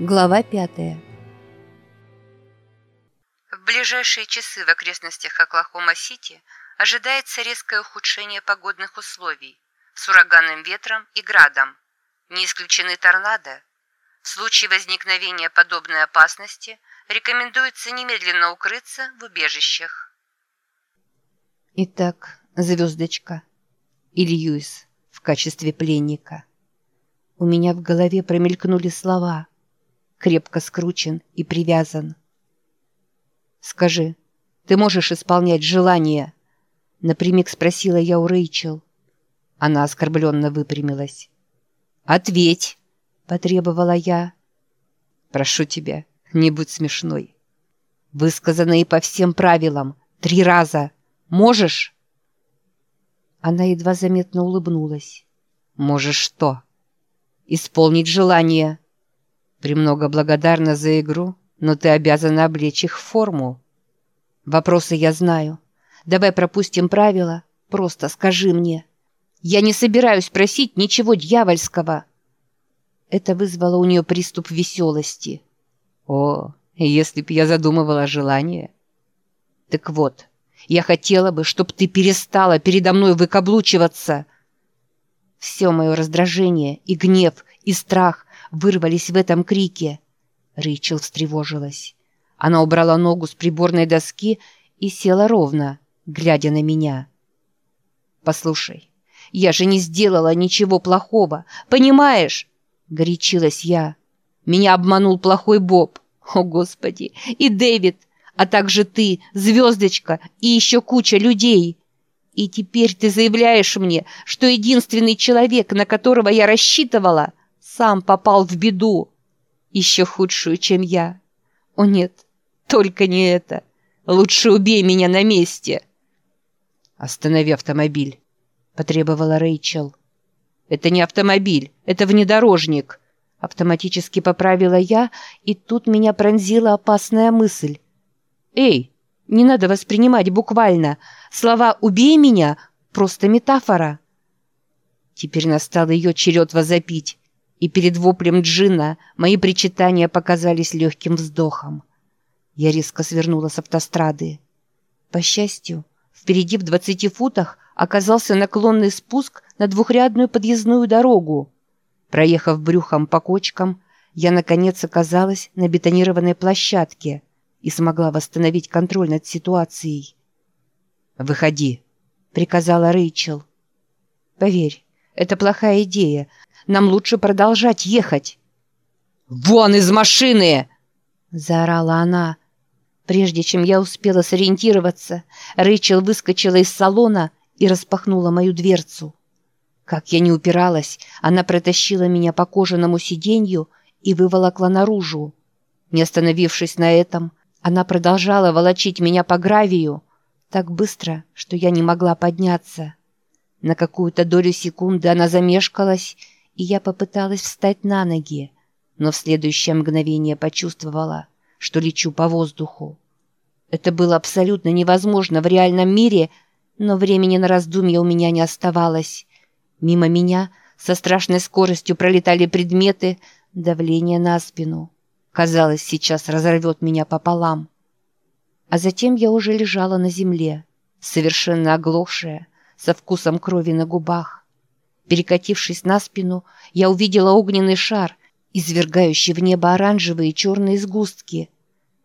Глава пятая. В ближайшие часы в окрестностях Оклахома-Сити ожидается резкое ухудшение погодных условий с ураганным ветром и градом. Не исключены торнадо. В случае возникновения подобной опасности рекомендуется немедленно укрыться в убежищах. Итак, звездочка. И Льюис в качестве пленника. У меня в голове промелькнули слова. Крепко скручен и привязан. «Скажи, ты можешь исполнять желания?» Напрямик спросила я у Рэйчел. Она оскорбленно выпрямилась. «Ответь!» — потребовала я. «Прошу тебя, не будь смешной. Высказано и по всем правилам. Три раза. Можешь?» Она едва заметно улыбнулась. «Можешь что?» «Исполнить желание». «Премного благодарна за игру, но ты обязана облечь их в форму». «Вопросы я знаю. Давай пропустим правила. Просто скажи мне». «Я не собираюсь просить ничего дьявольского». Это вызвало у нее приступ веселости. «О, если б я задумывала желание...» «Так вот, я хотела бы, чтобы ты перестала передо мной выкаблучиваться». Все мое раздражение и гнев, и страх вырвались в этом крике. Рэйчел встревожилась. Она убрала ногу с приборной доски и села ровно, глядя на меня. «Послушай, я же не сделала ничего плохого, понимаешь?» — горячилась я. «Меня обманул плохой Боб. О, Господи! И Дэвид! а также ты, звездочка и еще куча людей. И теперь ты заявляешь мне, что единственный человек, на которого я рассчитывала, сам попал в беду. Еще худшую, чем я. О нет, только не это. Лучше убей меня на месте. Останови автомобиль, потребовала Рэйчел. Это не автомобиль, это внедорожник. Автоматически поправила я, и тут меня пронзила опасная мысль. «Эй, не надо воспринимать буквально. Слова «убей меня» — просто метафора». Теперь настал ее черед возопить, и перед воплем Джина мои причитания показались легким вздохом. Я резко свернула с автострады. По счастью, впереди в двадцати футах оказался наклонный спуск на двухрядную подъездную дорогу. Проехав брюхом по кочкам, я, наконец, оказалась на бетонированной площадке — и смогла восстановить контроль над ситуацией. «Выходи», — приказала Рэйчел. «Поверь, это плохая идея. Нам лучше продолжать ехать». «Вон из машины!» — заорала она. Прежде чем я успела сориентироваться, Рэйчел выскочила из салона и распахнула мою дверцу. Как я не упиралась, она протащила меня по кожаному сиденью и выволокла наружу. Не остановившись на этом, она продолжала волочить меня по гравию так быстро, что я не могла подняться. На какую-то долю секунды она замешкалась, и я попыталась встать на ноги, но в следующее мгновение почувствовала, что лечу по воздуху. Это было абсолютно невозможно в реальном мире, но времени на раздумья у меня не оставалось. Мимо меня со страшной скоростью пролетали предметы, давление на спину. Казалось, сейчас разорвет меня пополам. А затем я уже лежала на земле, совершенно оглохшая, со вкусом крови на губах. Перекатившись на спину, я увидела огненный шар, извергающий в небо оранжевые и черные сгустки.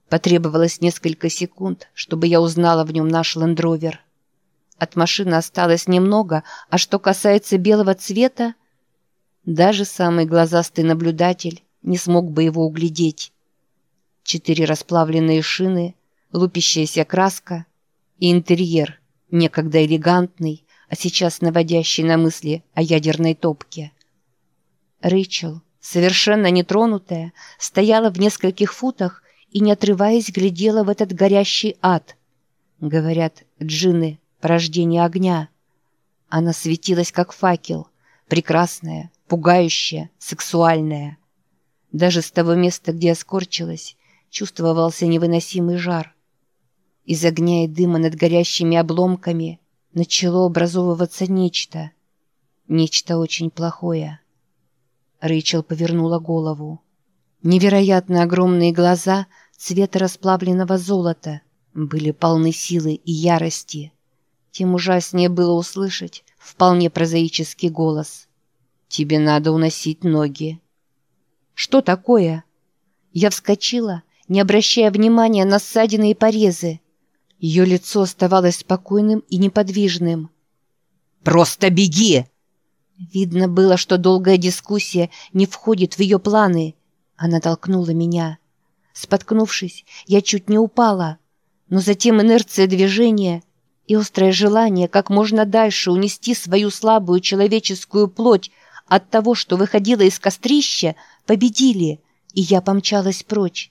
Потребовалось несколько секунд, чтобы я узнала в нем наш лендровер. От машины осталось немного, а что касается белого цвета, даже самый глазастый наблюдатель не смог бы его углядеть. Четыре расплавленные шины, лупящаяся краска и интерьер, некогда элегантный, а сейчас наводящий на мысли о ядерной топке. Рэйчел, совершенно нетронутая, стояла в нескольких футах и, не отрываясь, глядела в этот горящий ад. Говорят, джинны — порождение огня. Она светилась, как факел, прекрасная, пугающая, сексуальная — даже с того места, где я скорчилась, чувствовался невыносимый жар. Из огня и дыма над горящими обломками начало образовываться нечто. Нечто очень плохое. Рэйчел повернула голову. Невероятно огромные глаза цвета расплавленного золота были полны силы и ярости. Тем ужаснее было услышать вполне прозаический голос. «Тебе надо уносить ноги». «Что такое?» Я вскочила, не обращая внимания на ссадины и порезы. Ее лицо оставалось спокойным и неподвижным. «Просто беги!» Видно было, что долгая дискуссия не входит в ее планы. Она толкнула меня. Споткнувшись, я чуть не упала. Но затем инерция движения и острое желание как можно дальше унести свою слабую человеческую плоть от того, что выходило из кострища, победили, и я помчалась прочь.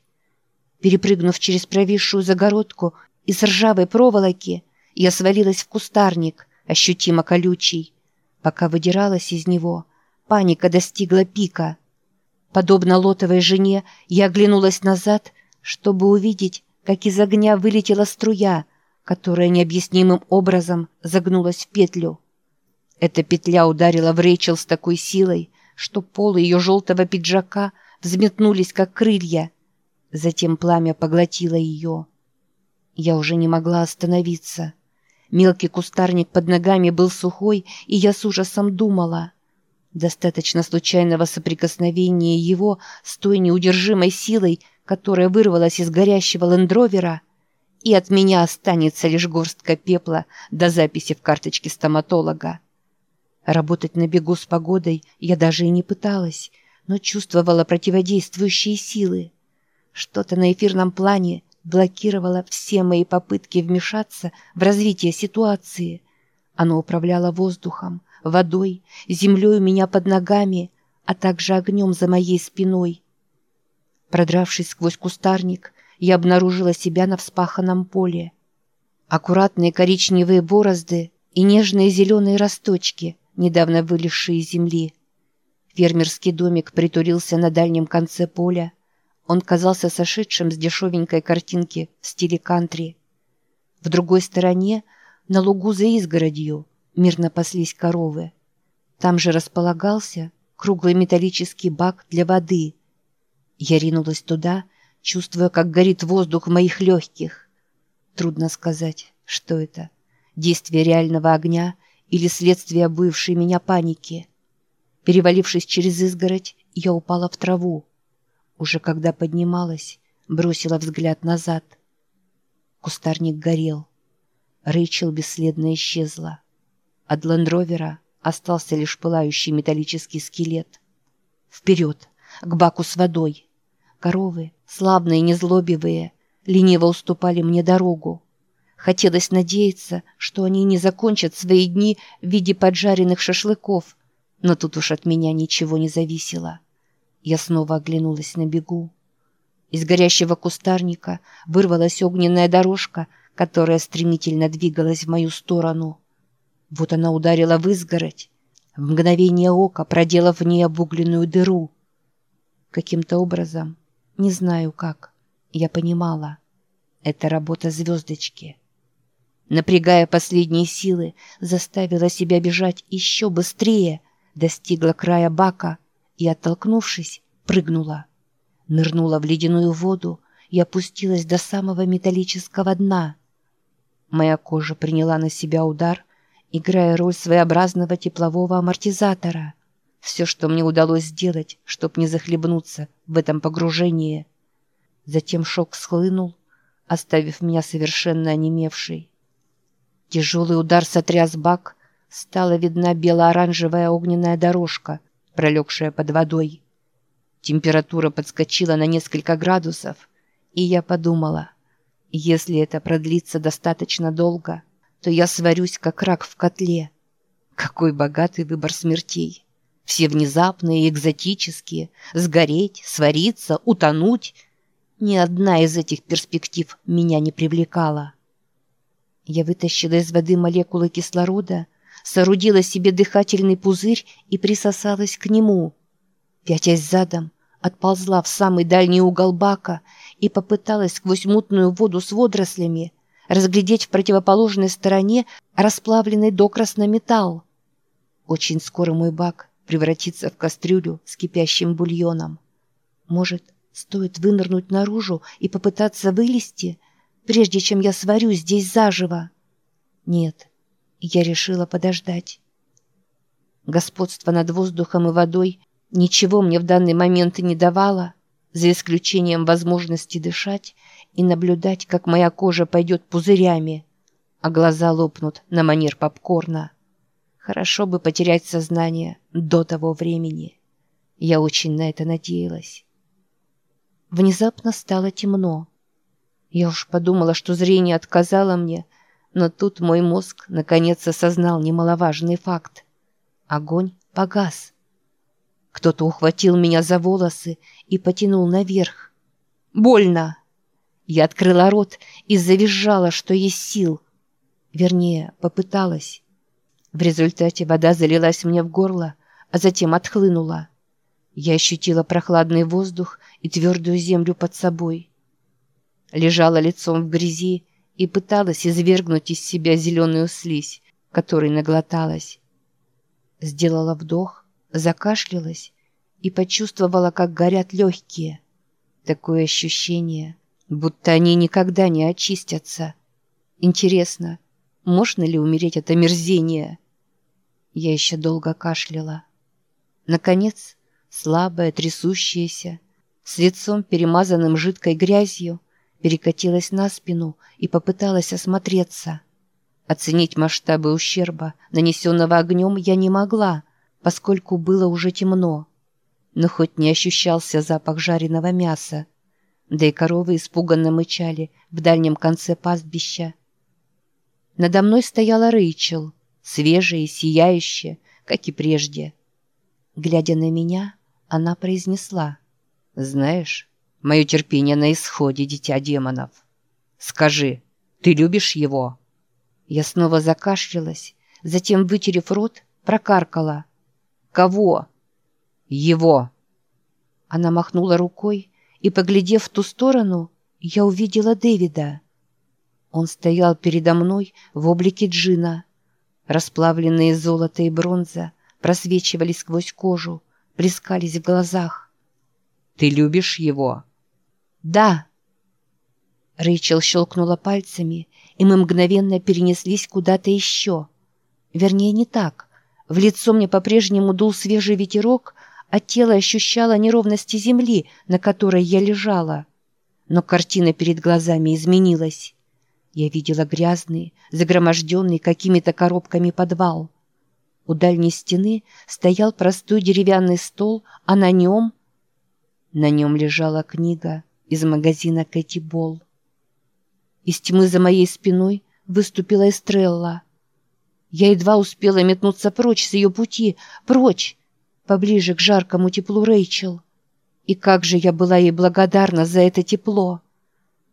Перепрыгнув через провисшую загородку из ржавой проволоки, я свалилась в кустарник, ощутимо колючий. Пока выдиралась из него, паника достигла пика. Подобно лотовой жене, я оглянулась назад, чтобы увидеть, как из огня вылетела струя, которая необъяснимым образом загнулась в петлю. Эта петля ударила в Рэйчел с такой силой, что полы ее желтого пиджака взметнулись, как крылья. Затем пламя поглотило ее. Я уже не могла остановиться. Мелкий кустарник под ногами был сухой, и я с ужасом думала. Достаточно случайного соприкосновения его с той неудержимой силой, которая вырвалась из горящего лендровера, и от меня останется лишь горстка пепла до записи в карточке стоматолога. Работать на бегу с погодой я даже и не пыталась, но чувствовала противодействующие силы. Что-то на эфирном плане блокировало все мои попытки вмешаться в развитие ситуации. Оно управляло воздухом, водой, землей у меня под ногами, а также огнем за моей спиной. Продравшись сквозь кустарник, я обнаружила себя на вспаханном поле. Аккуратные коричневые борозды и нежные зеленые росточки, недавно вылезшие из земли. Фермерский домик притурился на дальнем конце поля, он казался сошедшим с дешевенькой картинки в стиле кантри. В другой стороне, на лугу за изгородью, мирно паслись коровы. Там же располагался круглый металлический бак для воды. Я ринулась туда, чувствуя, как горит воздух в моих легких. Трудно сказать, что это. Действие реального огня или следствие обуившей меня паники. Перевалившись через изгородь, я упала в траву. Уже когда поднималась, бросила взгляд назад. Кустарник горел. Рэйчел бесследно исчезла. От лендровера остался лишь пылающий металлический скелет. Вперед, к баку с водой. Коровы, слабные и незлобивые, лениво уступали мне дорогу. Хотелось надеяться, что они не закончат свои дни в виде поджаренных шашлыков, но тут уж от меня ничего не зависело. Я снова оглянулась на бегу. Из горящего кустарника вырвалась огненная дорожка, которая стремительно двигалась в мою сторону. Вот она ударила в изгородь, в мгновение ока проделав в ней обугленную дыру. Каким-то образом, не знаю как, я понимала, это работа звездочки. Напрягая последние силы, заставила себя бежать еще быстрее, достигла края бака и, оттолкнувшись, прыгнула. Нырнула в ледяную воду и опустилась до самого металлического дна. Моя кожа приняла на себя удар, играя роль своеобразного теплового амортизатора. Все, что мне удалось сделать, чтобы не захлебнуться в этом погружении. Затем шок схлынул, оставив меня совершенно онемевшей. Тяжелый удар сотряс бак, стала видна бело-оранжевая огненная дорожка — пролегшая под водой. Температура подскочила на несколько градусов, и я подумала, если это продлится достаточно долго, то я сварюсь, как рак в котле. Какой богатый выбор смертей! Все внезапные и экзотические, сгореть, свариться, утонуть. Ни одна из этих перспектив меня не привлекала. Я вытащила из воды молекулы кислорода соорудила себе дыхательный пузырь и присосалась к нему. Пятясь задом, отползла в самый дальний угол бака и попыталась сквозь мутную воду с водорослями разглядеть в противоположной стороне расплавленный докрасно металл. Очень скоро мой бак превратится в кастрюлю с кипящим бульоном. Может, Стоит вынырнуть наружу и попытаться вылезти, прежде чем я сварю здесь заживо. Нет, я решила подождать. Господство над воздухом и водой ничего мне в данный момент не давало, за исключением возможности дышать и наблюдать, как моя кожа пойдет пузырями, а глаза лопнут на манер попкорна. Хорошо бы потерять сознание до того времени. Я очень на это надеялась. Внезапно стало темно. Я уж подумала, что зрение отказало мне, но тут мой мозг наконец осознал немаловажный факт. Огонь погас. Кто-то ухватил меня за волосы и потянул наверх. Больно! Я открыла рот и завизжала, что есть сил. Вернее, попыталась. В результате вода залилась мне в горло, а затем отхлынула. Я ощутила прохладный воздух и твердую землю под собой. Лежала лицом в грязи и пыталась извергнуть из себя зеленую слизь, которой наглоталась. Сделала вдох, закашлялась и почувствовала, как горят легкие. Такое ощущение, будто они никогда не очистятся. Интересно, можно ли умереть от омерзения? Я еще долго кашляла. Наконец, слабая, трясущаяся, с лицом перемазанным жидкой грязью, перекатилась на спину и попыталась осмотреться. Оценить масштабы ущерба, нанесенного огнем, я не могла, поскольку было уже темно. Но хоть не ощущался запах жареного мяса, да и коровы испуганно мычали в дальнем конце пастбища. Надо мной стояла Рэйчел, свежая и сияющая, как и прежде. Глядя на меня, она произнесла. «Знаешь, мое терпение на исходе, дитя демонов. Скажи, ты любишь его?» Я снова закашлялась, затем, вытерев рот, прокаркала. «Кого?» «Его!» Она махнула рукой, и, поглядев в ту сторону, я увидела Дэвида. Он стоял передо мной в облике джина. Расплавленные золото и бронза просвечивали сквозь кожу, плескались в глазах. «Ты любишь его?» «Да!» Рэйчел щелкнула пальцами, и мы мгновенно перенеслись куда-то еще. Вернее, не так. В лицо мне по-прежнему дул свежий ветерок, а тело ощущало неровности земли, на которой я лежала. Но картина перед глазами изменилась. Я видела грязный, загроможденный какими-то коробками подвал. У дальней стены стоял простой деревянный стол, а на нем... На нем лежала книга из магазина Кэти Болл. Из тьмы за моей спиной выступила Эстрелла. Я едва успела метнуться прочь с ее пути, прочь, поближе к жаркому теплу Рэйчел. И как же я была ей благодарна за это тепло!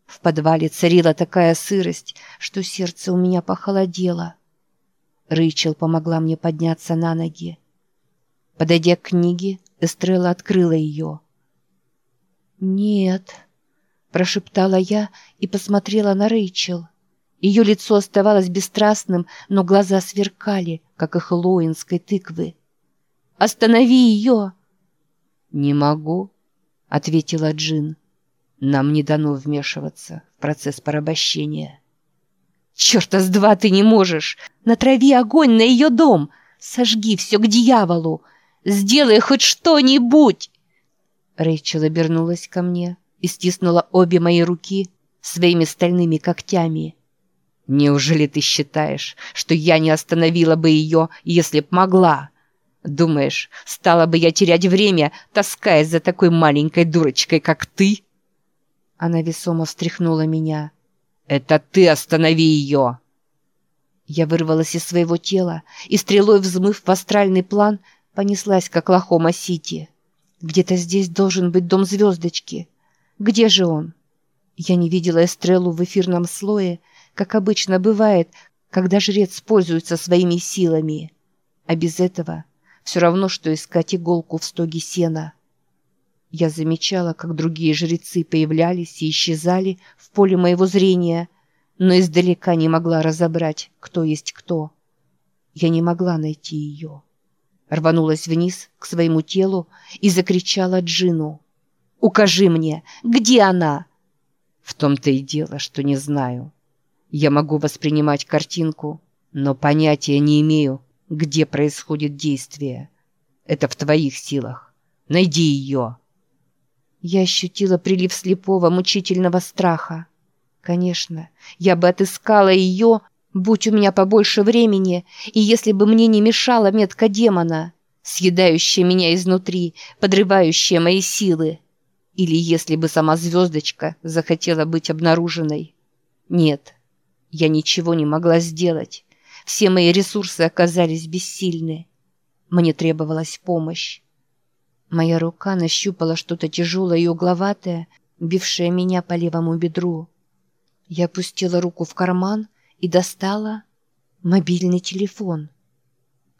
В подвале царила такая сырость, что сердце у меня похолодело. Рэйчел помогла мне подняться на ноги. Подойдя к книге, Эстрелла открыла ее. «Нет», прошептала я и посмотрела на Рэйчел. Ее лицо оставалось бесстрастным, но глаза сверкали, как их лоинской тыквы. «Останови ее!» «Не могу», — ответила Джин. «Нам не дано вмешиваться в процесс порабощения». «Черта с два ты не можешь! Натрави огонь на ее дом! Сожги все к дьяволу! Сделай хоть что-нибудь!» Рэйчел обернулась ко мне и стиснула обе мои руки своими стальными когтями. «Неужели ты считаешь, что я не остановила бы ее, если б могла? Думаешь, стала бы я терять время, таскаясь за такой маленькой дурочкой, как ты?» Она весомо встряхнула меня. «Это ты останови ее!» Я вырвалась из своего тела и, стрелой взмыв в астральный план, понеслась к Оклахома-Сити. Где-то здесь должен быть дом звездочки — где же он? Я не видела Эстреллу в эфирном слое, как обычно бывает, когда жрец пользуется своими силами. А без этого все равно, что искать иголку в стоге сена. Я замечала, как другие жрецы появлялись и исчезали в поле моего зрения, но издалека не могла разобрать, кто есть кто. Я не могла найти ее. Рванулась вниз к своему телу и закричала Джину. Укажи мне, где она?» «В том-то и дело, что не знаю. Я могу воспринимать картинку, но понятия не имею, где происходит действие. Это в твоих силах. Найди ее!» Я ощутила прилив слепого, мучительного страха. Конечно, я бы отыскала ее, будь у меня побольше времени, и если бы мне не мешала метка демона, съедающая меня изнутри, подрывающая мои силы. Или если бы сама звездочка захотела быть обнаруженной. Нет, я ничего не могла сделать. Все мои ресурсы оказались бессильны. Мне требовалась помощь. Моя рука нащупала что-то тяжелое и угловатое, бившее меня по левому бедру. Я опустила руку в карман и достала мобильный телефон.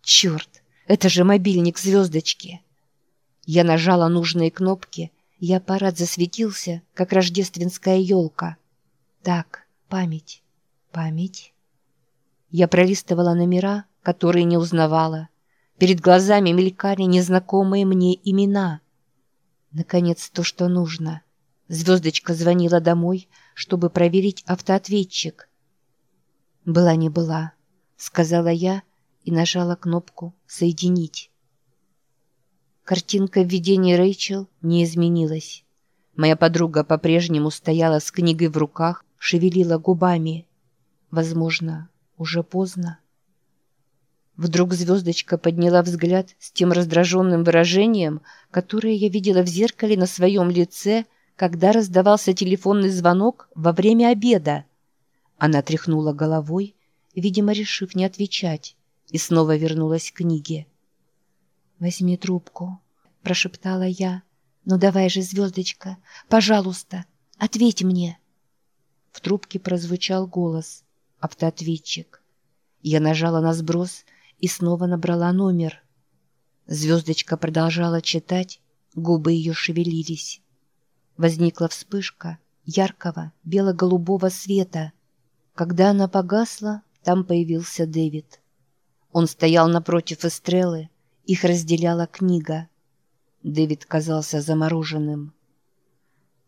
Черт, это же мобильник звездочки. Я нажала нужные кнопки, и аппарат засветился, как рождественская елка. Так, память, память. Я пролистывала номера, которые не узнавала. Перед глазами мелькали незнакомые мне имена. Наконец, то, что нужно. Звездочка звонила домой, чтобы проверить автоответчик. «Была не была», — сказала я и нажала кнопку «Соединить». Картинка в видении Рэйчел не изменилась. Моя подруга по-прежнему стояла с книгой в руках, шевелила губами. Возможно, уже поздно. Вдруг звездочка подняла взгляд с тем раздраженным выражением, которое я видела в зеркале на своем лице, когда раздавался телефонный звонок во время обеда. Она тряхнула головой, видимо, решив не отвечать, и снова вернулась к книге. «Возьми трубку», — прошептала я. «Ну давай же, звездочка, пожалуйста, ответь мне». В трубке прозвучал голос, автоответчик. Я нажала на сброс и снова набрала номер. Звездочка продолжала читать, губы ее шевелились. Возникла вспышка яркого бело-голубого света. Когда она погасла, там появился Дэвид. Он стоял напротив Эстрелы, их разделяла книга. Дэвид казался замороженным.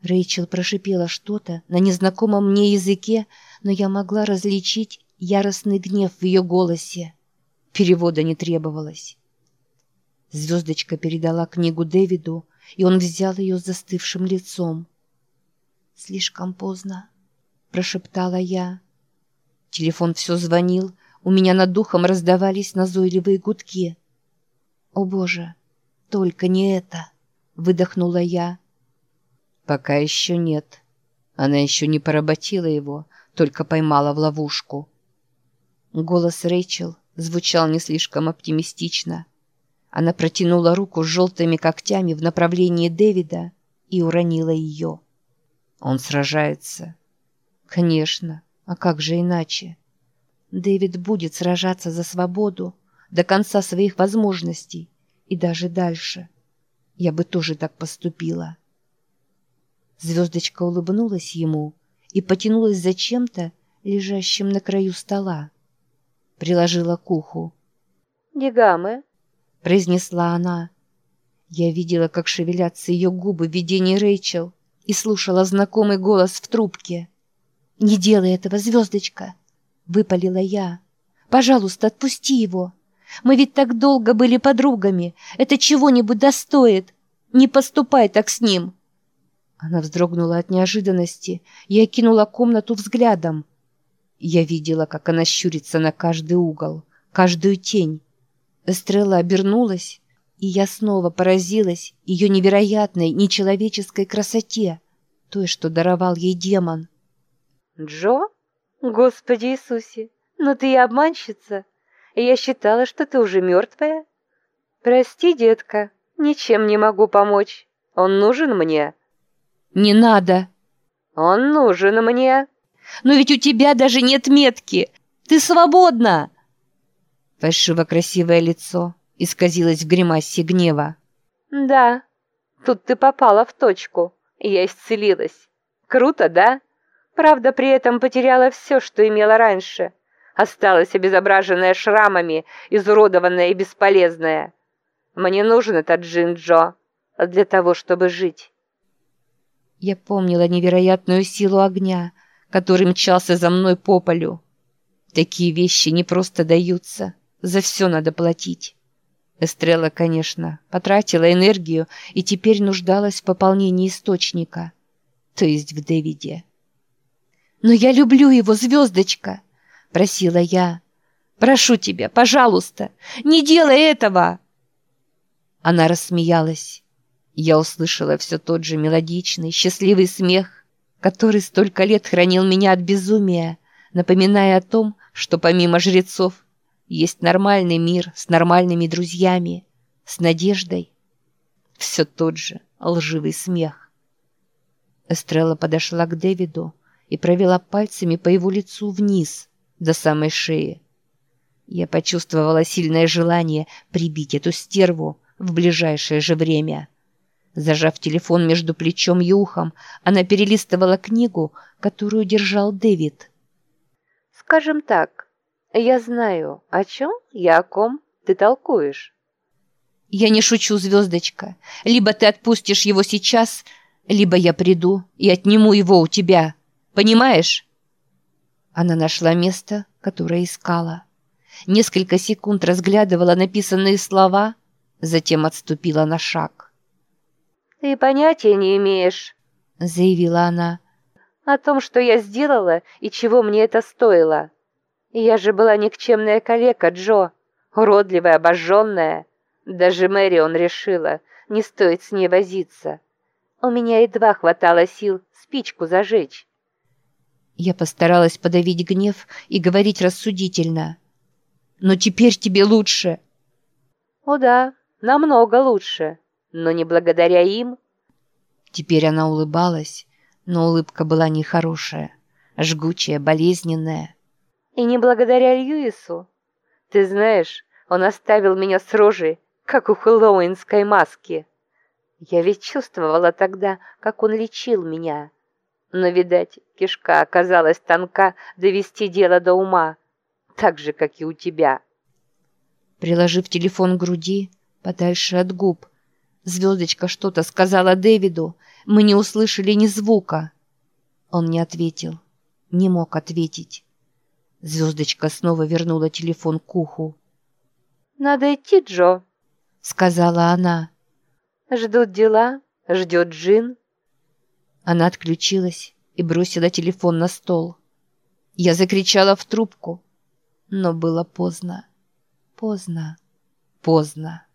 Рэйчел прошипела что-то на незнакомом мне языке, но я могла различить яростный гнев в ее голосе. Перевода не требовалось. Звездочка передала книгу Дэвиду, и он взял ее с застывшим лицом. «Слишком поздно», — прошептала я. Телефон все звонил, у меня над духом раздавались назойливые гудки. «О боже, только не это!» — выдохнула я. «Пока еще нет. Она еще не поработила его, только поймала в ловушку». Голос Рэйчел звучал не слишком оптимистично. Она протянула руку с желтыми когтями в направлении Дэвида и уронила ее. «Он сражается». «Конечно, а как же иначе?» Дэвид будет сражаться за свободу, до конца своих возможностей и даже дальше. Я бы тоже так поступила. Звездочка улыбнулась ему и потянулась за чем-то, лежащим на краю стола. Приложила к уху. «Дигамы», — произнесла она. Я видела, как шевелятся ее губы в видении Рэйчел и слушала знакомый голос в трубке. «Не делай этого, звездочка!» — выпалила я. «Пожалуйста, отпусти его!» Мы ведь так долго были подругами. Это чего-нибудь достоит. Не поступай так с ним!» Она вздрогнула от неожиданности и окинула комнату взглядом. Я видела, как она щурится на каждый угол, каждую тень. Эстрелла обернулась, и я снова поразилась ее невероятной, нечеловеческой красоте, той, что даровал ей демон. «Джо? Господи Иисусе, ну ты и обманщица!» Я считала, что ты уже мертвая. Прости, детка, ничем не могу помочь. Он нужен мне. Не надо. Он нужен мне. Но ведь у тебя даже нет метки. Ты свободна. Фальшиво красивое лицо исказилось в гримасе гнева. Да, тут ты попала в точку. Я исцелилась. Круто, да? Правда, при этом потеряла все, что имела раньше осталась обезображенная шрамами, изуродованная и бесполезная. Мне нужен этот джин Джо для того, чтобы жить. Я помнила невероятную силу огня, который мчался за мной по полю. Такие вещи не просто даются, за все надо платить. Эстрелла, конечно, потратила энергию и теперь нуждалась в пополнении источника, то есть в Дэвиде. «Но я люблю его, звездочка!» — просила я. «Прошу тебя, пожалуйста, не делай этого!» Она рассмеялась. Я услышала все тот же мелодичный, счастливый смех, который столько лет хранил меня от безумия, напоминая о том, что помимо жрецов есть нормальный мир с нормальными друзьями, с надеждой. Все тот же лживый смех. Эстрелла подошла к Дэвиду и провела пальцами по его лицу вниз, до самой шеи. Я почувствовала сильное желание прибить эту стерву в ближайшее же время. Зажав телефон между плечом и ухом, она перелистывала книгу, которую держал Дэвид. «Скажем так, я знаю, о чем и о ком ты толкуешь». «Я не шучу, звездочка. Либо ты отпустишь его сейчас, либо я приду и отниму его у тебя. Понимаешь?» Она нашла место, которое искала. Несколько секунд разглядывала написанные слова, затем отступила на шаг. «Ты понятия не имеешь», — заявила она, — «о том, что я сделала и чего мне это стоило. Я же была никчемная калека, Джо, уродливая, обожженная. Даже Мэрион решила, не стоит с ней возиться. У меня едва хватало сил спичку зажечь». Я постаралась подавить гнев и говорить рассудительно. «Но теперь тебе лучше». «О да, намного лучше» но не благодаря им. Теперь она улыбалась, но улыбка была нехорошая, жгучая, болезненная. И не благодаря Льюису. Ты знаешь, он оставил меня с рожей, как у хэллоуинской маски. Я ведь чувствовала тогда, как он лечил меня. Но, видать, кишка оказалась тонка довести дело до ума, так же, как и у тебя. Приложив телефон к груди, подальше от губ, Звездочка что-то сказала Дэвиду. Мы не услышали ни звука. Он не ответил. Не мог ответить. Звездочка снова вернула телефон к уху. «Надо идти, Джо», — сказала она. «Ждут дела, ждет Джин». Она отключилась и бросила телефон на стол. Я закричала в трубку, но было поздно, поздно, поздно.